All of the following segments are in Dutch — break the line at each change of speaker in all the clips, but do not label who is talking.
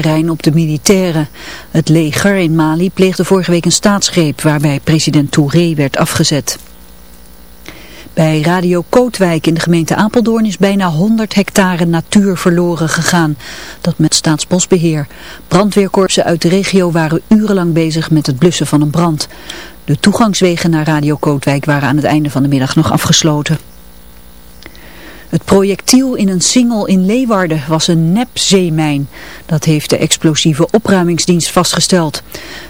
terrein op de militairen. Het leger in Mali pleegde vorige week een staatsgreep waarbij president Touré werd afgezet. Bij Radio Kootwijk in de gemeente Apeldoorn is bijna 100 hectare natuur verloren gegaan. Dat met staatsbosbeheer. Brandweerkorpsen uit de regio waren urenlang bezig met het blussen van een brand. De toegangswegen naar Radio Kootwijk waren aan het einde van de middag nog afgesloten. Het projectiel in een singel in Leeuwarden was een nepzeemijn. Dat heeft de explosieve opruimingsdienst vastgesteld.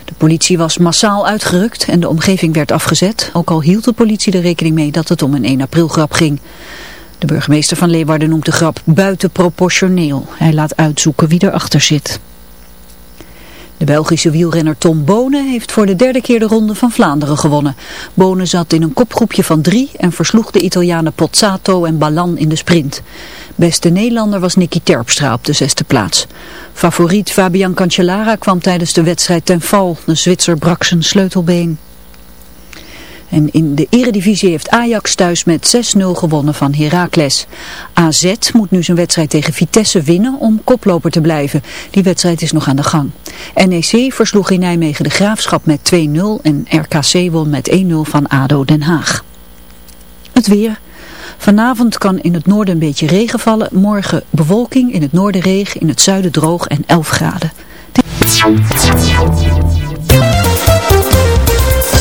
De politie was massaal uitgerukt en de omgeving werd afgezet. Ook al hield de politie er rekening mee dat het om een 1 april grap ging. De burgemeester van Leeuwarden noemt de grap buitenproportioneel. Hij laat uitzoeken wie erachter zit. De Belgische wielrenner Tom Bonen heeft voor de derde keer de Ronde van Vlaanderen gewonnen. Bonen zat in een kopgroepje van drie en versloeg de Italianen Pozzato en Ballan in de sprint. Beste Nederlander was Nicky Terpstra op de zesde plaats. Favoriet Fabian Cancellara kwam tijdens de wedstrijd ten val. De Zwitser brak zijn sleutelbeen. En in de eredivisie heeft Ajax thuis met 6-0 gewonnen van Heracles. AZ moet nu zijn wedstrijd tegen Vitesse winnen om koploper te blijven. Die wedstrijd is nog aan de gang. NEC versloeg in Nijmegen de Graafschap met 2-0 en RKC won met 1-0 van ADO Den Haag. Het weer... Vanavond kan in het noorden een beetje regen vallen. Morgen bewolking, in het noorden regen, in het zuiden droog en 11 graden.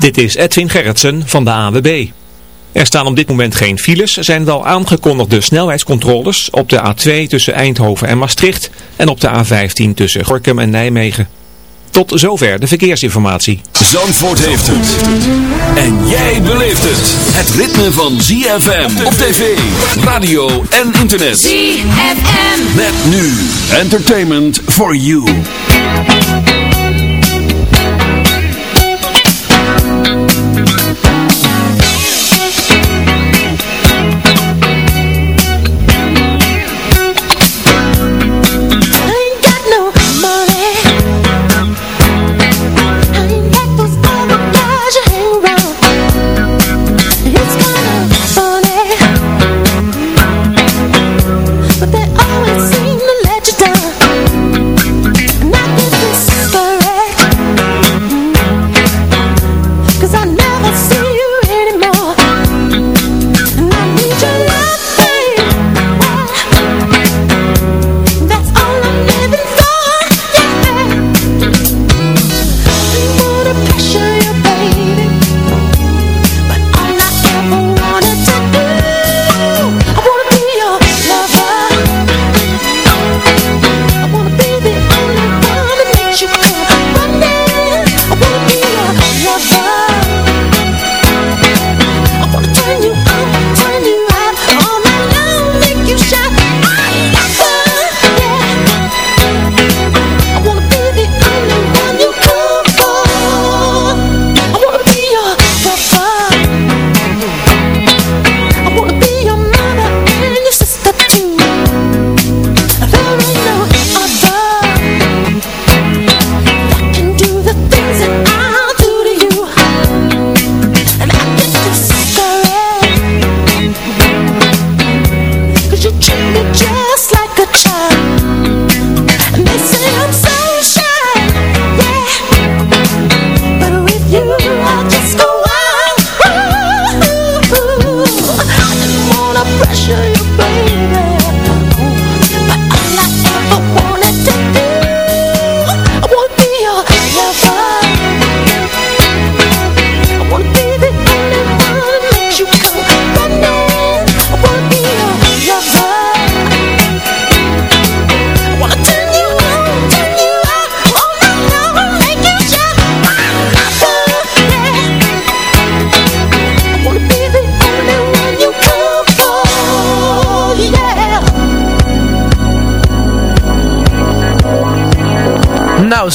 Dit is Edwin Gerritsen van de AWB. Er staan op dit moment geen files, er zijn wel aangekondigde snelheidscontroles op de A2 tussen Eindhoven en Maastricht en op de A15 tussen Gorkum en Nijmegen. Tot zover de verkeersinformatie.
Zandvoort heeft het. En jij beleeft het. Het ritme van ZFM op tv, radio en internet.
ZFM.
Met nu entertainment for you.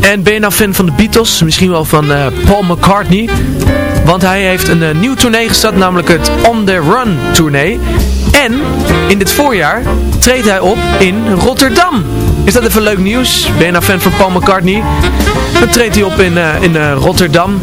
En ben je nou fan van de Beatles? Misschien wel van uh, Paul McCartney. Want hij heeft een uh, nieuw tournee gestart, namelijk het On The Run tournee. En in dit voorjaar treedt hij op in Rotterdam. Is dat even leuk nieuws? Ben je nou fan van Paul McCartney? Dan treedt hij op in, uh, in Rotterdam.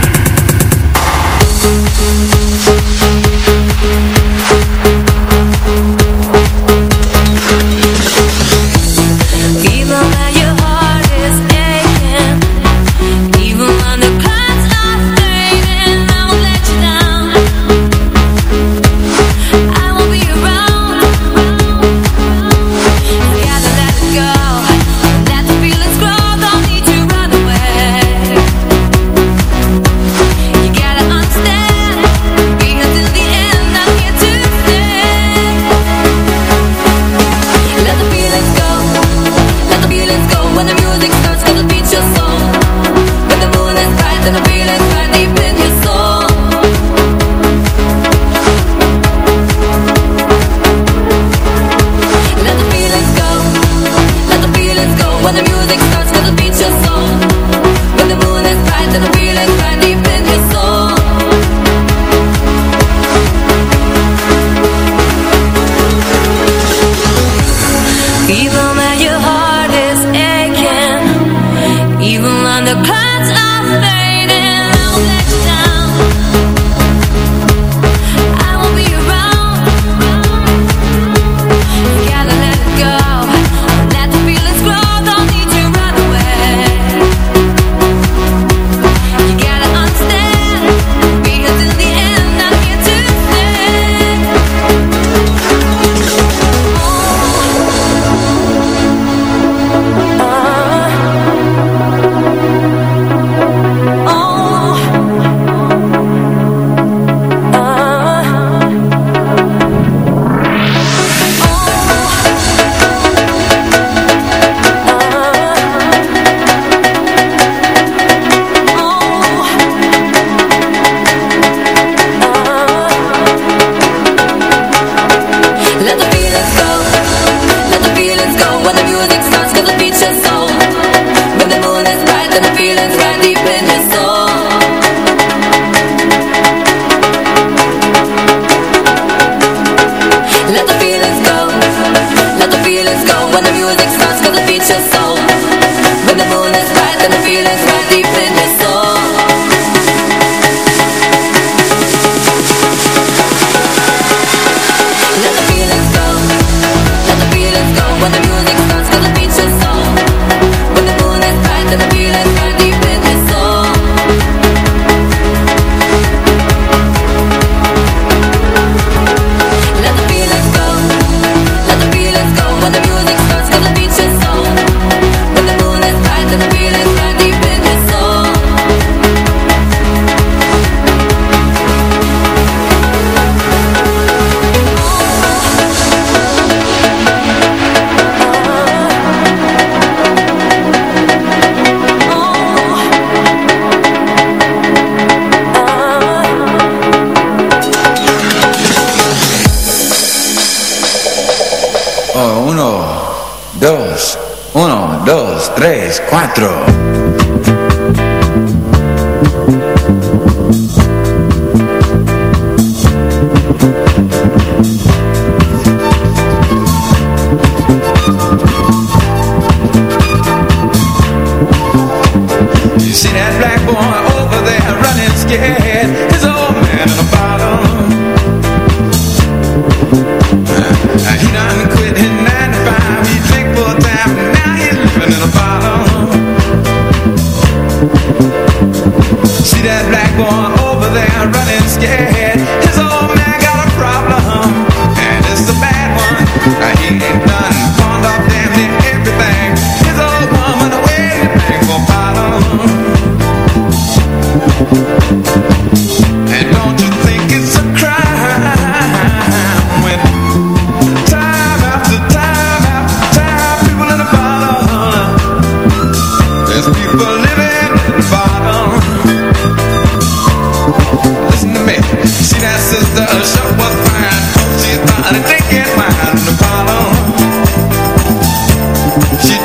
She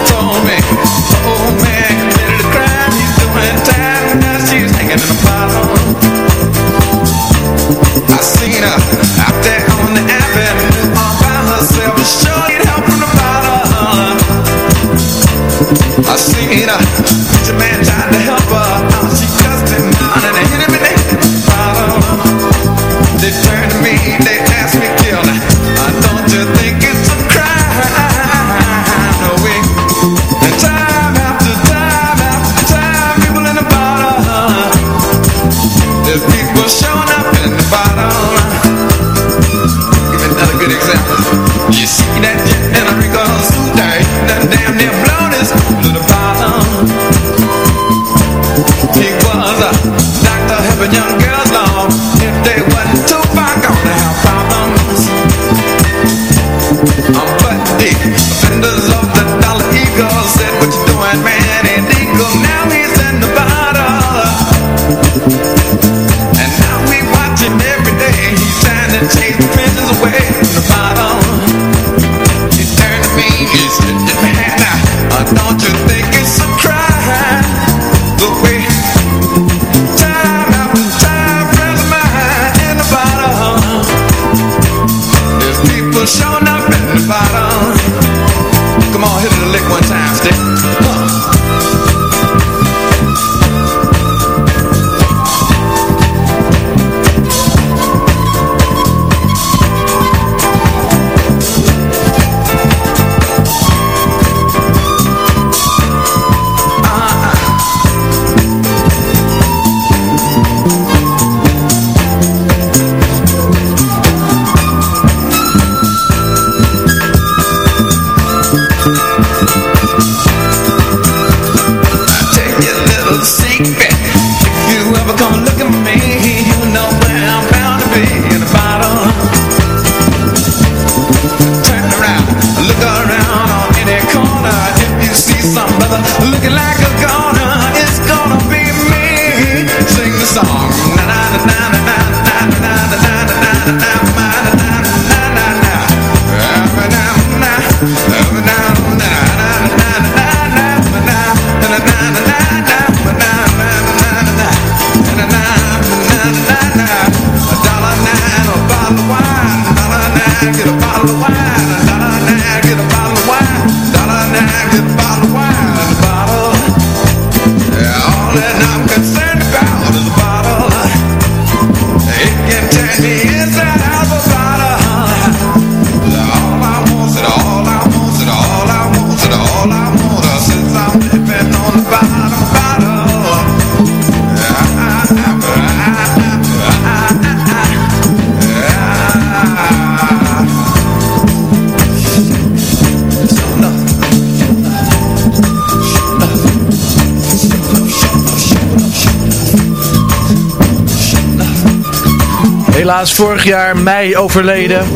helaas vorig jaar mei overleden.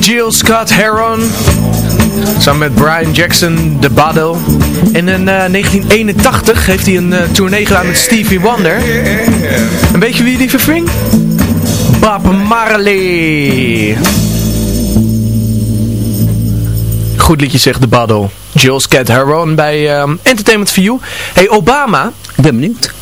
Jill Scott Heron, samen met Brian Jackson, The Battle. En in 1981 eh, heeft hij een eh, tournee gedaan met Stevie Wonder. En weet je wie die verving? Bob Marley. Goed liedje zegt The Battle. Jill Scott Heron bij eh, Entertainment for You. Hey Obama.
Ik ben benieuwd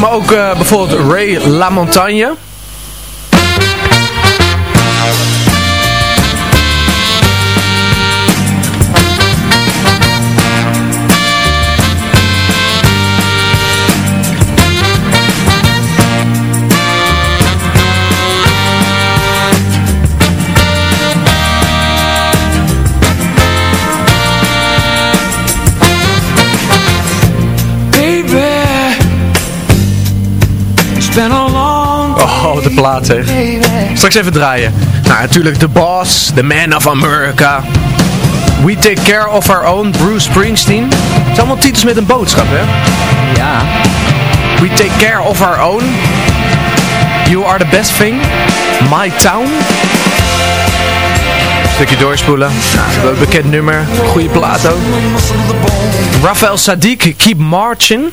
Maar ook eh, bijvoorbeeld Ray LaMontagne. Oh, de plaat zeg. Straks even draaien. Nou, natuurlijk The Boss, The Man of America. We Take Care of Our Own, Bruce Springsteen. Het zijn allemaal titels met een boodschap, hè?
Ja.
We Take Care of Our Own. You Are The Best Thing. My Town. Stukje doorspoelen. Nou, bekend nummer. Goede plaat ook. Rafael Sadiq, Keep Marching.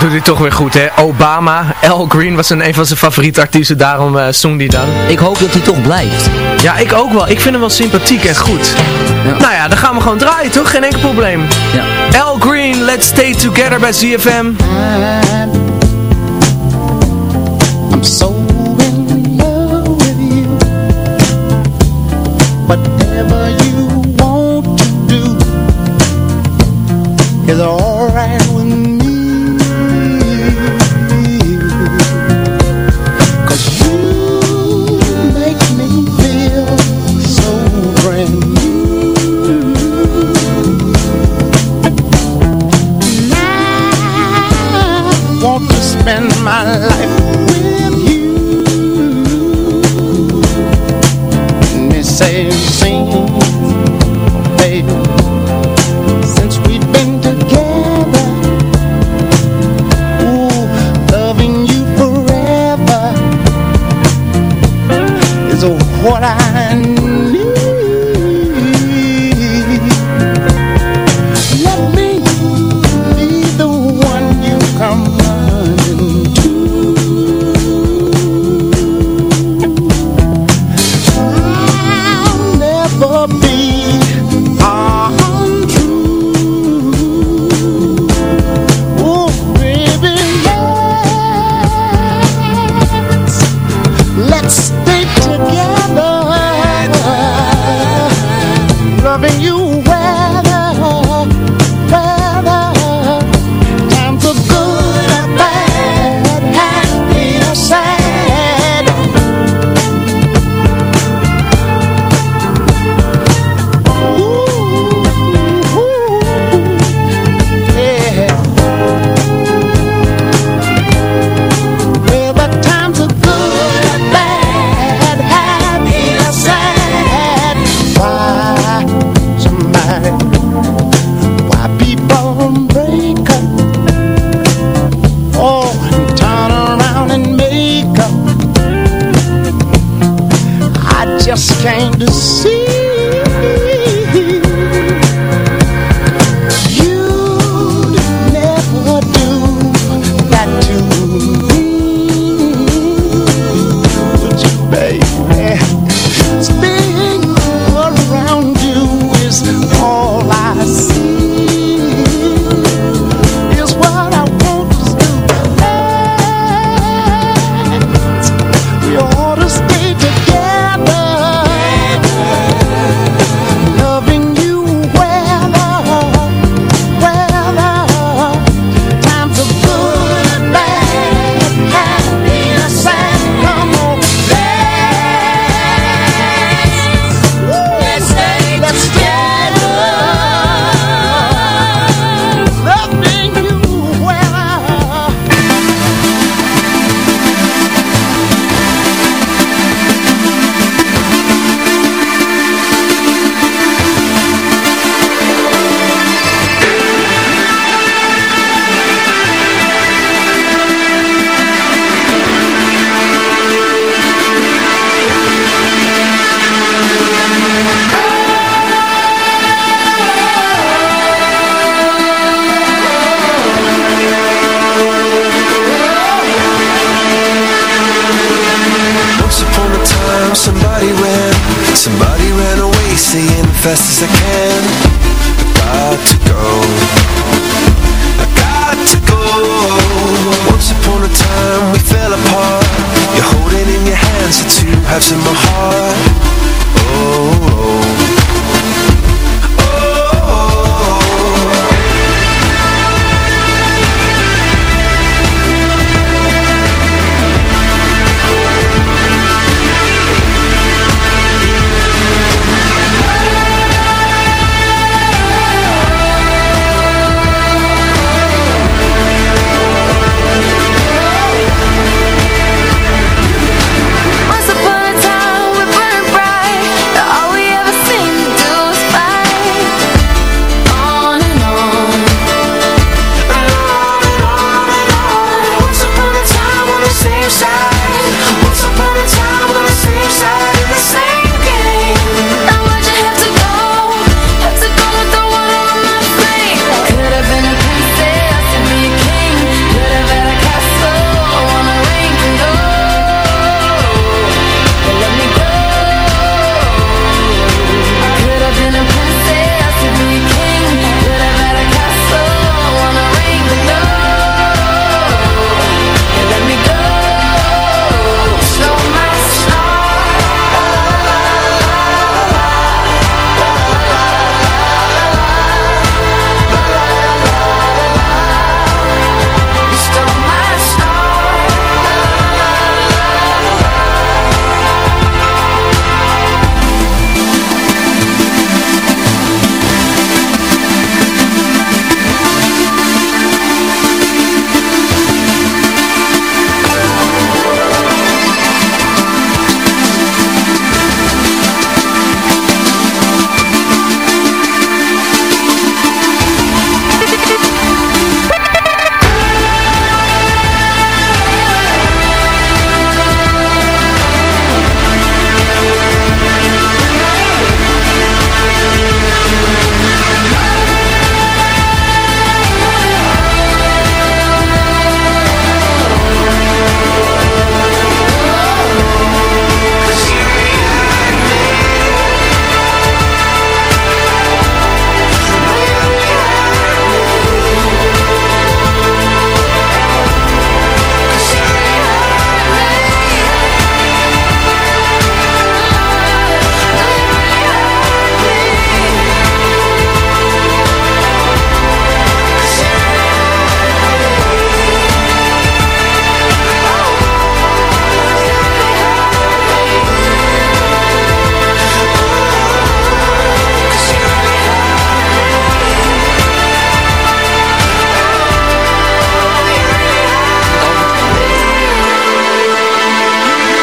Dat doet hij toch weer goed, hè? Obama, Al Green was een, een van zijn favoriete artiesten, daarom eh zong hij dan.
Ik hoop dat hij toch blijft.
Ja, ik ook wel. Ik vind hem wel sympathiek en goed.
Ja.
Nou ja, dan gaan we gewoon draaien, toch? Geen enkel probleem.
Ja.
Al Green, Let's Stay Together bij ZFM.
I'm so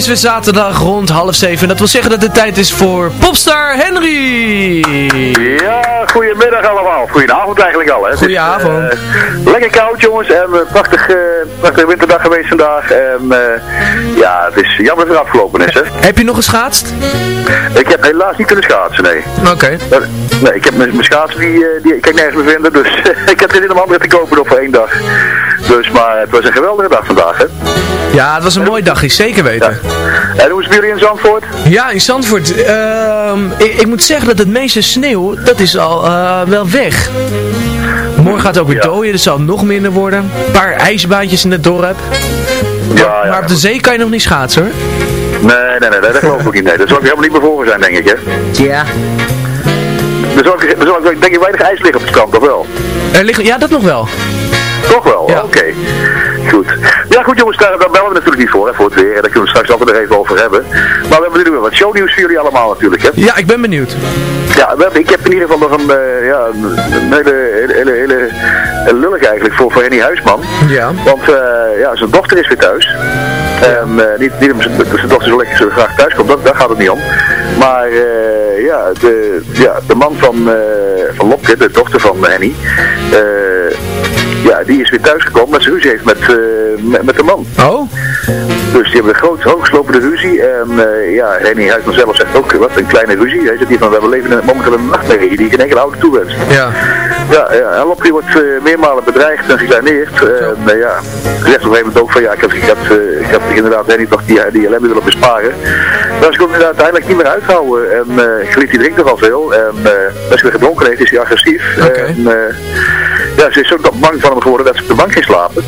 Is weer zaterdag rond half zeven. Dat wil zeggen dat het tijd is voor Popstar Henry.
Ja, goedemiddag allemaal. Goedenavond eigenlijk al. Hè.
Goedenavond.
Het is, eh, lekker koud jongens en een prachtig, eh, prachtige winterdag geweest vandaag. En eh, ja, het is jammer dat het afgelopen is. Hè.
Heb je nog geschaatst?
Ik heb helaas niet kunnen schaatsen, nee.
Oké.
Nee, ik heb mijn, mijn schaatsen, die, eh, die ik kan nergens meer vinden. Dus ik heb er in om andere te kopen nog voor één dag. Dus, maar het was een geweldige dag vandaag, hè.
Ja, het was een mooi dagje, zeker weten.
En hoe is het jullie in Zandvoort?
Ja, in Zandvoort. ehm, ik, ik moet zeggen dat het meeste sneeuw, dat is al eh, wel weg. Morgen gaat het ook weer dooien, dus zal het nog minder worden. Een paar ijsbaantjes in het dorp.
Ja, ja.
Maar op de zee kan je nog niet schaatsen hoor.
Nee, nee, nee, dat geloof ik niet. Nee, dat zal ik helemaal niet meer voor zijn, denk ik, hè.
Ja.
Er zal, er zal denk ik weinig ijs liggen op het strand, of wel?
Er liggen, ja, dat nog wel.
Toch wel? Oké. Goed. Ja goed jongens, daar, daar bellen we natuurlijk niet voor, hè, voor het weer. Daar kunnen we straks altijd nog even over hebben. Maar we hebben weer wat shownieuws voor jullie allemaal natuurlijk, hè.
Ja, ik ben benieuwd.
Ja, we ik heb in ieder geval nog een, eh, ja, een, hele, hele, hele, lullig eigenlijk voor, voor Henny Huisman.
Ja.
Want eh, ja, zijn dochter is weer thuis. En, eh, niet, niet zijn- dochter zo lekker zo graag thuis komt, dat, daar gaat het niet om. Maar ja, de, ja, de man van, van Lopke, de dochter van Henny, ja, die is weer thuisgekomen met zijn ruzie heeft met, eh, met, met de man.
Oh?
Dus die hebben een groot, hoogslopende ruzie. En eh, ja, Henny Huisman zelf zegt ook, wat een kleine ruzie. Hij zegt hier van, we hebben leven in- momenteel een nachtmerrie die geen enkele oude toewenst.
Ja.
Ja, ja en Lopke wordt eh, meermalen bedreigd en gekleineerd. En ja, zegt op een gegeven moment ook van ja, ik had, ik had, ik had inderdaad Henny toch die, die ellende willen besparen. Maar ze kon het uiteindelijk niet meer uithouden. En uh, Griet die drinkt nogal veel. En uh, als hij weer gedronken heeft is hij agressief. En uh, ja, ze is zo bang van hem geworden dat ze op de bank ging slapen.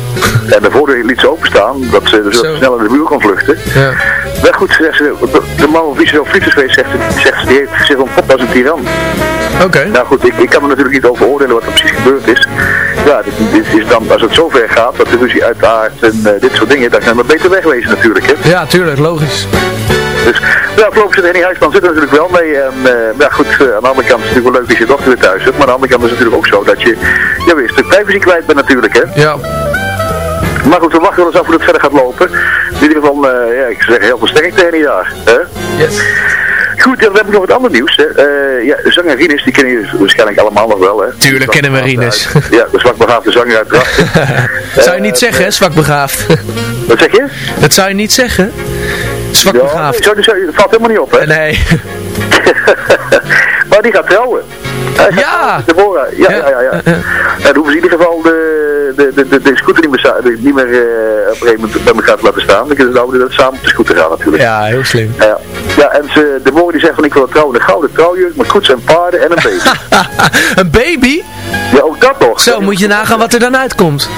en de voordeur liet ze openstaan, dat ze dus snel in de muur kon vluchten.
Ja.
Maar goed, zegt ze, de, man op wie ze zo is geweest, zegt, ze- zegt ze, die heeft zich ontpopt als een tiran.
Oké.
Nou goed, ik, ik kan me natuurlijk niet over oordelen wat er precies gebeurd is. Ja, dit, dit is dan, als het zover gaat, dat de ruzie uitaard en uh, dit soort dingen, dan kan we beter wegwezen natuurlijk, hè.
Ja, tuurlijk, logisch.
Dus, ja, voorlopig zit Henny Huisman zit er natuurlijk wel mee. En, uh, ja, goed, uh, aan de andere kant is het natuurlijk wel leuk dat je dochter weer thuis hebt. Maar aan de andere kant is het natuurlijk ook zo dat je, ja, weer een stuk privacy kwijt bent natuurlijk, hè.
Ja.
Maar goed, we wachten wel eens af hoe het verder gaat lopen. In ieder geval, uh, ja, ik zeg heel veel sterkte Henny daar, hè.
Yes.
Goed, dan heb ik nog wat ander nieuws. Hè. Uh, ja, zanger Rinus, die kennen jullie waarschijnlijk allemaal nog wel. Hè.
Tuurlijk kennen we Rinus.
Ja, de zwakbegaafde zanger uit Drachten.
zou je niet zeggen, hè, zwakbegaafd.
Wat zeg je?
Dat zou je niet zeggen. Zwakbegaafd.
Ja, nee, zo, dat valt helemaal niet op, hè?
Nee.
maar die gaat trouwen. Hij gaat
ja.
Deborah. Ja, ja, ja. ja. En dan hoeven ze in ieder geval de, de, de, de, scooter niet meer, niet meer uh, op een gegeven moment bij elkaar te laten staan. Dan kunnen ze dat samen op de scooter gaan natuurlijk.
Ja, heel slim.
Ja, ja en ze, Deborah die zegt van ik wil trouwen. Een gouden trouwjurk met koets en paarden en een baby.
een baby?
Ja, ook dat nog.
Zo, moet je nagaan wat er dan uitkomt.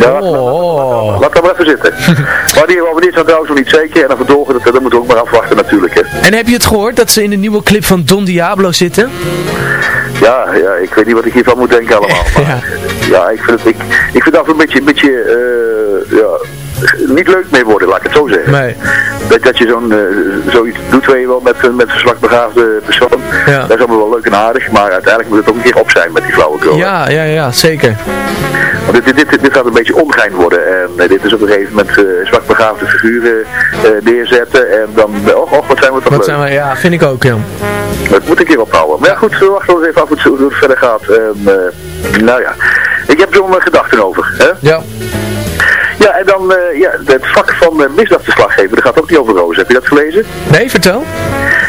Ja, oh. laat dat maar even zitten. maar die hebben niet zo trouwens nog niet zeker. En dan verdolgen, dat, dat moeten we ook maar afwachten natuurlijk. Hè.
En heb je het gehoord dat ze in de nieuwe clip van Don Diablo zitten?
Ja, ja, ik weet niet wat ik hiervan moet denken allemaal. Maar, ja. ja, ik vind het, ik, ik vind dat een beetje, een beetje uh, ja, niet leuk mee worden, laat ik het zo zeggen.
Nee.
Dat, dat je zo'n uh, zoiets doet, weet je wel, met, met een zwakbegaafde persoon.
Ja.
Dat is allemaal wel leuk en aardig, maar uiteindelijk moet het ook een keer op zijn met die flauwekul.
Ja, ja, ja, zeker.
Want dit, dit, dit, dit gaat een beetje ongein worden en uh, dit is op een gegeven moment uh, zwakbegaafde figuren neerzetten en dan, oh, oh, wat zijn we toch
wat zijn we, Ja, vind ik ook, ja.
Dat moet ik hier ophouden. Maar ja, goed, we wachten eens even af hoe het verder gaat. En, nou ja, ik heb er mijn gedachten over. Hè?
Ja.
En dan uh, ja, het vak van uh, misdaadverslaggever, dat gaat ook niet over roos. Heb je dat gelezen?
Nee, vertel.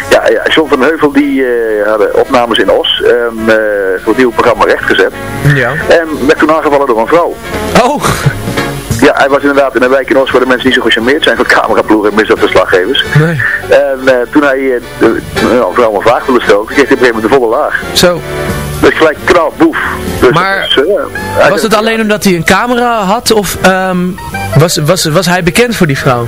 Ja, ja John van Heuvel die uh, hadden opnames in Os en voor het nieuwe programma rechtgezet.
Ja.
En werd toen aangevallen door een vrouw.
Oh!
Ja, hij was inderdaad in een wijk in Os waar de mensen niet zo gecharmeerd zijn van cameraploegen en misdaadverslaggevers.
Nee.
En toen hij nou, vooral een vraag wilde stellen, kreeg hij op een gegeven moment de volle laag.
Zo.
Dus gelijk knal, boef. Dus
maar was, uh, was het alleen omdat hij een camera had of um, was, was, was hij bekend voor die vrouw?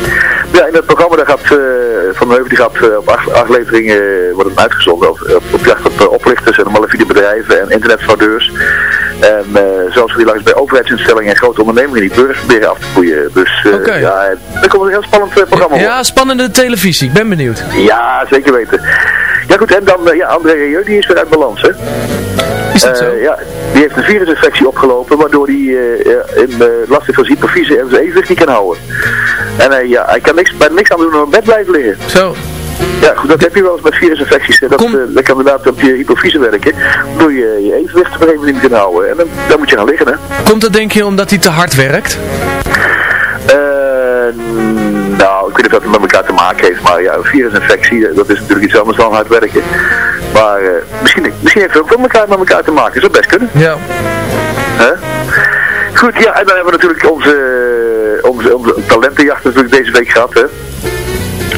Ja, in het programma daar gaat eh, Van de Heuvel die gaat eh, op acht afleveringen eh, wordt het uitgezonden op, op, op jacht op oplichters en malafide bedrijven en internetfraudeurs. En eh zelfs die langs bij overheidsinstellingen en grote ondernemingen die burgers proberen af te boeien. Dus
Oké.
ja, er komt een heel spannend programma op.
Ja, spannende televisie. Ik ben benieuwd.
Ja, zeker weten. Ja goed, en dan, ja, André Rieu, die is weer uit balans, hè?
Is dat
Eh,
zo?
Ja, die heeft een virusinfectie opgelopen, waardoor hij eh, in, last heeft van hypofyse en zijn evenwicht niet kan houden. En eh, ja, hij kan niks, bij niks aan doen dan op bed blijven liggen.
Zo.
Ja, goed, dat heb je wel eens met virusinfecties. Dat,
Kom-
dat kan inderdaad op je hypofyse werken, door je, je evenwicht op een gegeven moment houden. En dan, dan moet je gaan liggen, hè.
Komt dat denk je omdat hij te hard werkt?
Eh, nou, ik weet niet of dat met maken heeft, maar ja, een virusinfectie, eh, dat is natuurlijk iets anders dan hard werken. Maar eh, misschien, misschien heeft het ook wel elkaar met elkaar te maken, zou best kunnen.
Ja.
Hè? Goed, ja, en dan hebben we natuurlijk onze, onze, onze talentenjacht natuurlijk deze week gehad, hè.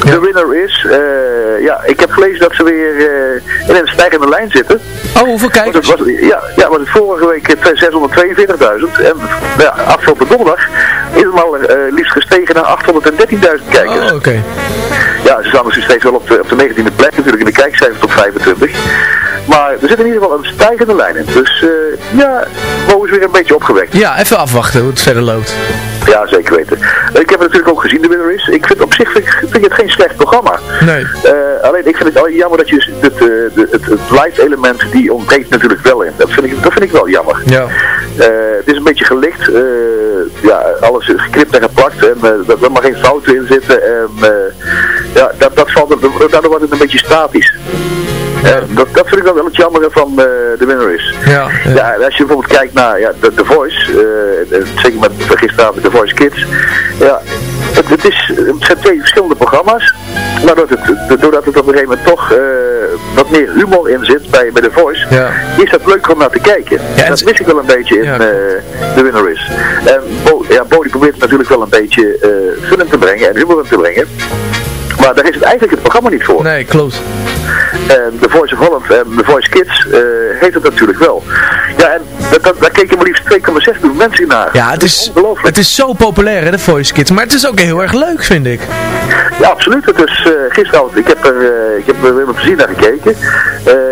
De winner is, eh, ja, ik heb gelezen dat ze weer eh, in een stijgende lijn zitten.
Oh, hoeveel
Want
kijkers?
was, ja, ja, was het vorige week eh, 642.000 en ja, afgelopen donderdag is het eh, liefst gestegen naar 813.000 kijkers.
Oh, oké.
Ja, ze staan dus steeds wel op de, op de 19e plek natuurlijk in de kijkcijfers tot 25. Maar er zit in ieder geval een stijgende lijn in. Dus eh, ja, Mo is weer een beetje opgewekt.
Ja, even afwachten hoe het verder loopt.
Ja, zeker weten. Ik heb het natuurlijk ook gezien, de winner is. Ik vind op zich vind, ik- vind ik het geen slecht programma.
Nee.
Eh, alleen ik vind het al jammer dat je het, eh, de, het, het live element, die ontbreekt natuurlijk wel in. Dat vind ik, dat vind ik wel jammer.
Ja.
Het is een beetje gelicht. ja, alles geknipt en geplakt. En er mag geen fouten in zitten. En ja, dat, dat valt, daardoor wordt het een beetje statisch. Ja. dat, dat vind ik wel wel het jammer van eh, de winner is.
Ja.
Ja, als je bijvoorbeeld kijkt naar ja, The, The Voice, eh, eh, zeker met gisteravond The Voice Kids, ja, het, het, is, het zijn twee verschillende programma's, maar doordat het, doordat het op een gegeven moment toch eh, wat meer humor in zit bij, bij The Voice,
Ja.
is dat leuk om naar te kijken.
En
dat mis ik wel een beetje in eh The Winner is. En Bo, ja, Bo die probeert natuurlijk wel een beetje eh in te brengen en humor in te brengen. Maar daar is het eigenlijk het programma niet voor.
Nee, klopt.
En The Voice of Holland en The Voice Kids eh, heeft het natuurlijk wel. Ja, en dat, dat, daar keken maar liefst 2,6 miljoen mensen naar.
Ja, het is, het is zo populair hè, de Voice Kids. Maar het is ook heel erg leuk, vind ik.
Ja, absoluut. Het is gisteravond, ik heb er, eh, ik heb er weer met plezier naar gekeken.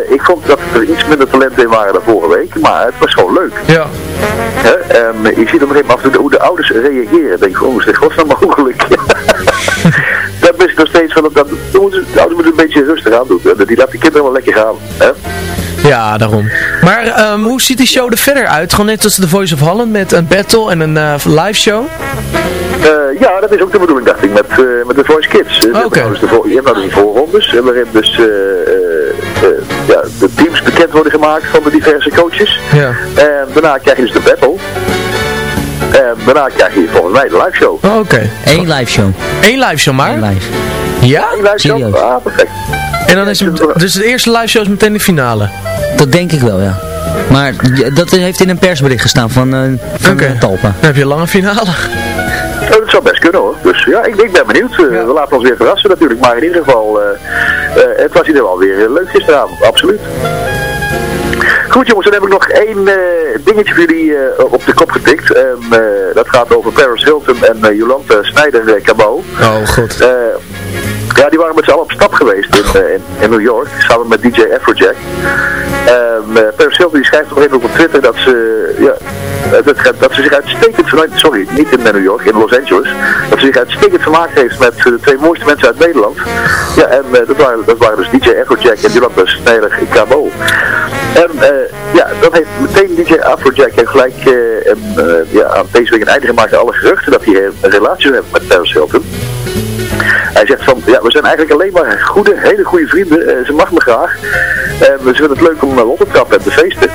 Ik vond dat er iets minder talenten in waren dan vorige week, maar het was gewoon leuk.
Ja.
Hè? En je ziet op een gegeven moment af en toe hoe de ouders reageren. denk ik, oh, is dit godsnaam mogelijk? is nog steeds van, dat, dat moeten, de ouders moeten een beetje rustig aan doen. Die laten de kinderen wel lekker gaan. Hè?
Ja, daarom. Maar ehm, hoe ziet die show er verder uit? Gewoon net als The Voice of Holland met een battle en een eh, live show?
Eh, ja, dat is ook de bedoeling, dacht ik, met, eh, met de Voice Kids.
Oké.
Nou dus de je hebt nou dus die voorrondes, waarin dus ja, de teams bekend worden gemaakt van de diverse coaches.
Ja.
En daarna krijg je dus de battle. En daarna krijg je volgens mij de live show.
Oh, Oké.
Eén live show.
Eén live show maar?
Eén live.
Ja?
Live show?
Serieus?
Ah, perfect.
En dan is het, dus de eerste live show is meteen de finale?
Dat denk ik wel, ja. Maar dat heeft in een persbericht gestaan van, eh van eh, Talpa.
Dan heb je een lange finale.
Oh, dat zou best kunnen hoor. Dus ja, ik, ik ben benieuwd. Eh, We laten ons weer verrassen natuurlijk. Maar in ieder geval, eh, eh, het was in ieder geval weer eh, leuk gisteravond. Absoluut. Goed jongens, dan heb ik nog één eh, dingetje voor jullie eh, op de kop getikt. En eh, dat gaat over Paris Hilton en Jolante Snijder Cabot.
Oh, god.
Ja, die waren met z'n allen op stap geweest in, eh, in, in New York, samen met DJ Afrojack. En eh Paris Hilton die schrijft gegeven moment op Twitter dat ze, ja, dat, dat ze zich uitstekend vanuit, sorry, niet in New York, in Los Angeles, dat ze zich uitstekend vermaakt heeft met eh, de twee mooiste mensen uit Nederland. Ja, en dat, waren, dat waren dus DJ Afrojack en Jolanda Snijder Cabo. En eh, ja, dan heeft meteen DJ Afrojack heeft gelijk en, eh, ja, aan deze week een einde gemaakt aan alle geruchten dat hij een relatie hebben met Paris Hilton. Hij zegt van, ja, we zijn eigenlijk alleen maar goede, hele goede vrienden. Eh, ze mag me graag. En we vinden het leuk om uh, op te trappen en te feesten.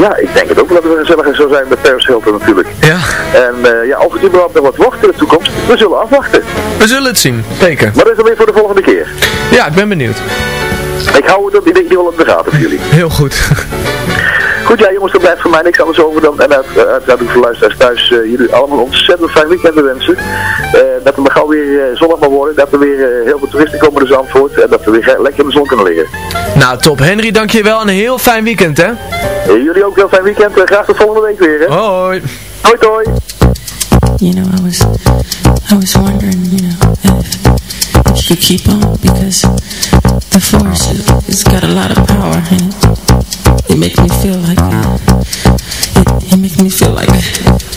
Ja, ik denk het ook wel dat we gezelliger zou zijn met Paris Hilton natuurlijk.
Ja.
En eh, ja, of het überhaupt nog wat wordt in de toekomst, we zullen afwachten.
We zullen het zien. Zeker.
Maar dat is weer voor de volgende keer.
Ja, ik ben benieuwd.
Ik hou het in ieder geval op de gaten voor jullie.
Heel goed.
Goed, ja jongens, er blijft voor mij niks anders over dan, en uit- uiteraard ook voor luisteraars thuis, eh, jullie allemaal een ontzettend fijn weekend te wensen. Eh, dat het maar gauw weer eh, zonnig mag worden, dat er weer eh, heel veel toeristen komen naar Zandvoort en dat we weer lekker in de zon kunnen liggen.
Nou, top. Henry, dankjewel en een heel fijn weekend, hè?
Eh, jullie ook een heel fijn weekend, eh, graag tot volgende week weer. Hè?
Hoi.
Hoi, hoi.
You know, I was, I was wondering, you know, if you could keep on because the force has got a lot of power it, it makes me feel like it, it makes me feel like
Just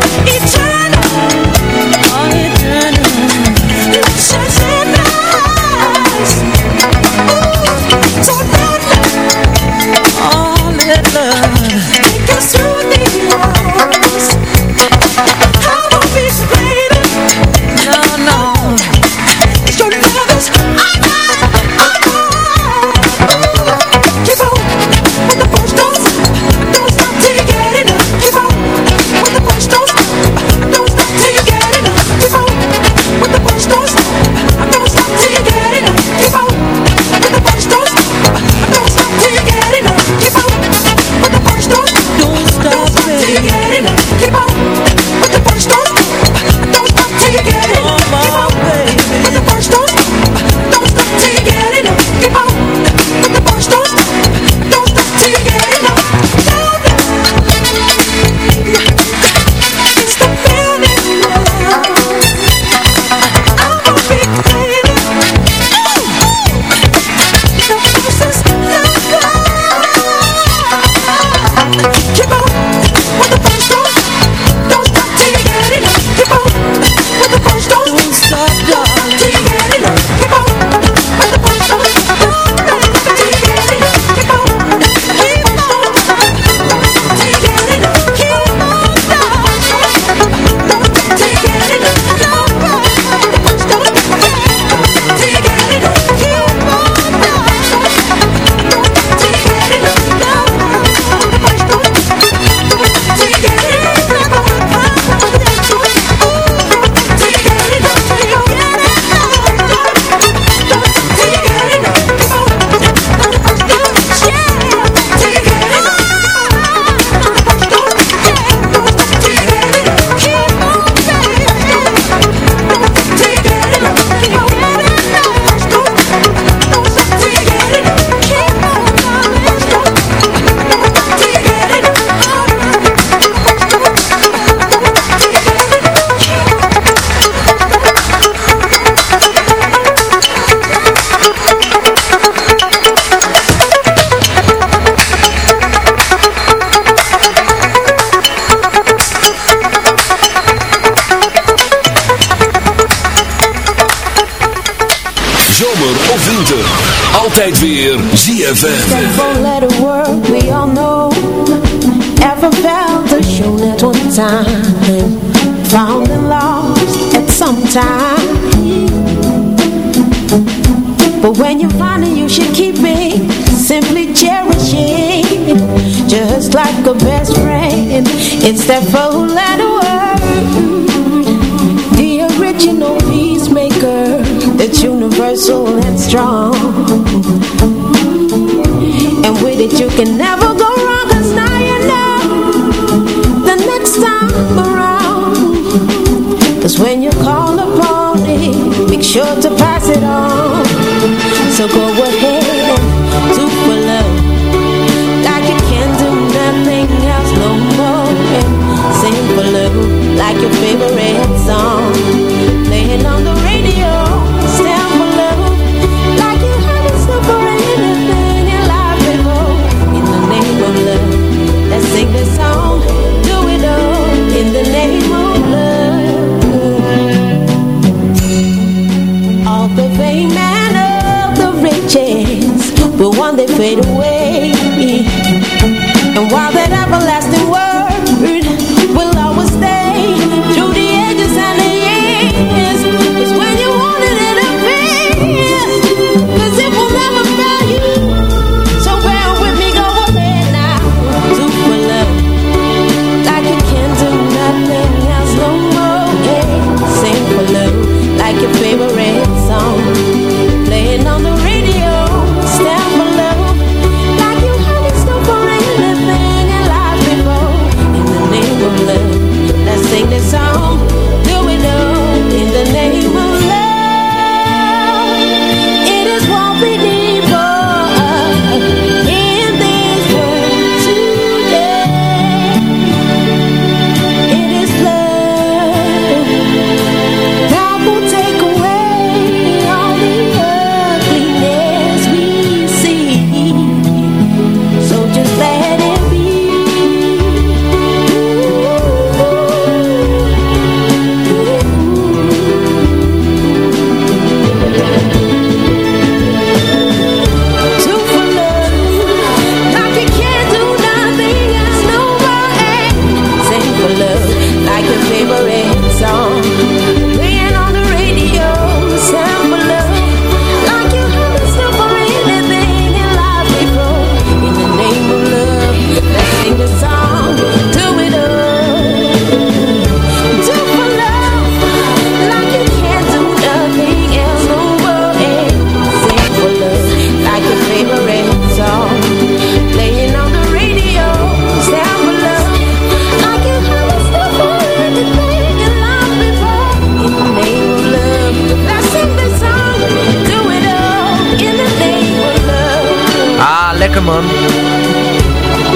Eternal. Altijd weer ZFM.
Ever felt the show at one time. Found and lost at some time. But when you find it, you should keep it. Simply cherish it. Just like a best friend. It's that four letter word. The original peacemaker. That's universal and strong. You can never go wrong now you know The next time around Cause when you call upon it Make sure to pass it on. So go ahead and do for love. Like you can do nothing else no more. Sing for love Like your favorite they fade away.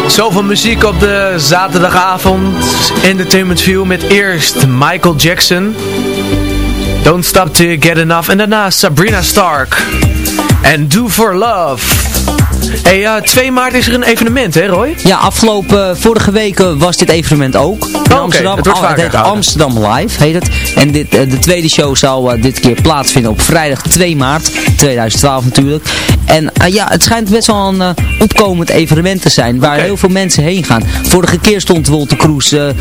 Zoveel muziek op de zaterdagavond. Entertainment View met eerst Michael Jackson. Don't Stop To Get Enough. En daarna Sabrina Stark. En Do For Love. Hey, ja, 2 maart is er een evenement, hè Roy?
Ja, afgelopen, vorige week eh, was dit evenement ook. In Amsterdam.
het wordt
Ah,
vaker
heet
gehouden.
Amsterdam Live, heet het. En dit, eh, de tweede show zal eh, dit keer plaatsvinden op vrijdag 2 maart 2012 natuurlijk. En eh, ja, het schijnt best wel een eh, opkomend evenement te zijn, waar heel veel mensen heen gaan. Vorige keer stond Wolter Kroes, eh, eh,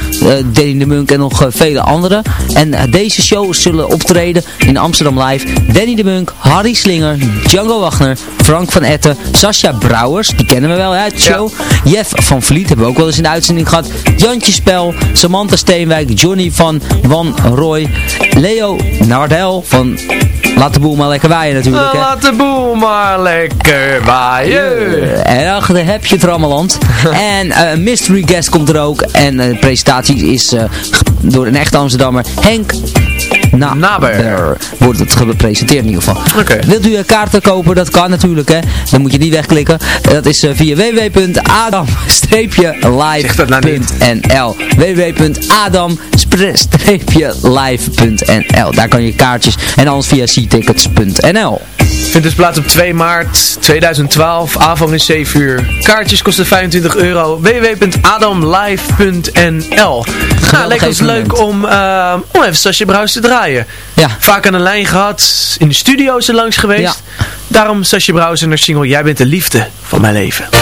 Danny de Munk en nog eh, vele anderen. En eh, deze shows zullen optreden in Amsterdam Live. Danny de Munk, Harry Slinger, Django Wagner, Frank van Etten, Sascha Brouwers, die kennen we wel hè, uit de show. Jeff van Vliet hebben we ook wel eens in de uitzending gehad. Jantje Spel, Samantha Steenwijk, Johnny van Van Roy, Leo Nardel van Laat de boel maar lekker waaien natuurlijk. Hè.
Laat de boel maar lekker waaien.
En achter heb je het Rammeland. en eh, een mystery guest komt er ook. En eh, de presentatie is eh, door een echte Amsterdammer, Henk Naber. Wordt het gepresenteerd in ieder geval. Wilt u eh, kaarten kopen? Dat kan natuurlijk hè. Dan moet je die wegklikken. Dat is eh, via www.adam-live.nl www.adam-live.nl Daar kan je kaartjes en anders via
Vindt dus plaats op 2 maart 2012, avond is 7 uur. Kaartjes kosten 25 euro. www.adamlive.nl Lekker nou, leek leuk om, eh, om even Sasje Bruis te draaien.
Ja.
Vaak aan de lijn gehad, in de studio's er langs geweest. Daarom Sasje Bruis en haar single Jij bent de liefde van mijn leven.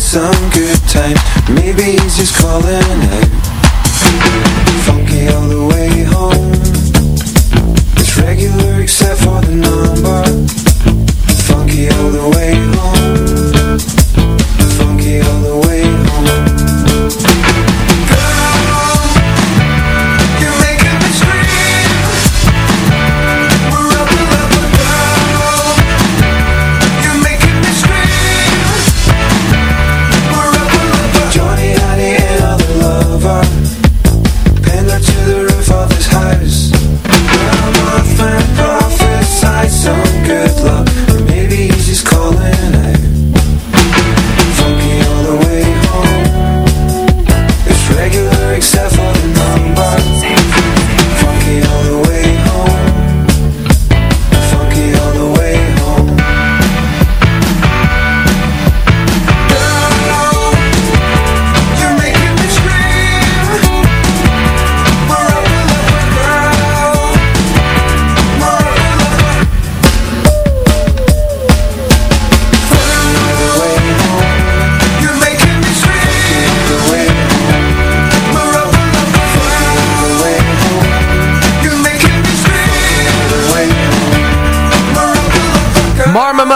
had
some good times. Maybe he's just calling out Funky all the way home. It's regular except for the number. Funky all the way home.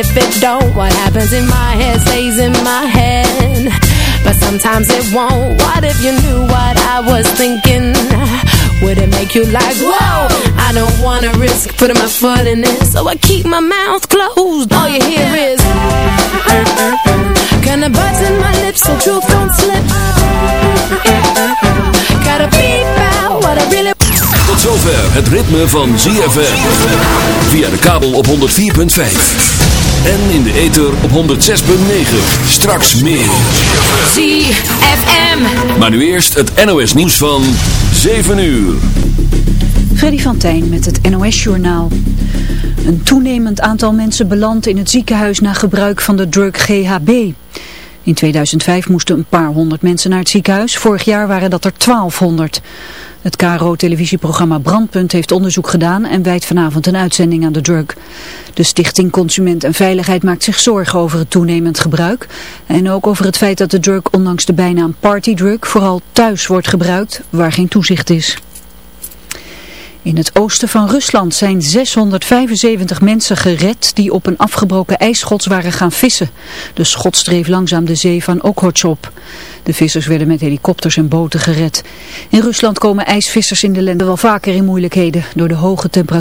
If it don't? What happens in my head stays in my head. But sometimes it won't. What if you knew what I was thinking? Would it make you like, whoa? I don't wanna risk putting my foot in it. So I keep my mouth closed. All you hear is, kinda button my lips so truth don't slip. Gotta beep
Tot zover het ritme van ZFM. Via de kabel op 104.5. En in de ether op 106.9. Straks meer.
ZFM.
Maar nu eerst het NOS nieuws van 7 uur.
Freddy van Tijn met het NOS-journaal. Een toenemend aantal mensen belandt in het ziekenhuis na gebruik van de drug GHB. In 2005 moesten een paar honderd mensen naar het ziekenhuis. Vorig jaar waren dat er 1200. Het KRO-televisieprogramma Brandpunt heeft onderzoek gedaan en wijdt vanavond een uitzending aan de drug. De Stichting Consument en Veiligheid maakt zich zorgen over het toenemend gebruik. En ook over het feit dat de drug ondanks de bijnaam partydrug vooral thuis wordt gebruikt waar geen toezicht is. In het oosten van Rusland zijn 675 mensen gered die op een afgebroken ijsschots waren gaan vissen. De schot dreef langzaam de zee van Okhotsk op. De vissers werden met helikopters en boten gered. In Rusland komen ijsvissers in de lente wel vaker in moeilijkheden door de hoge temperatuur.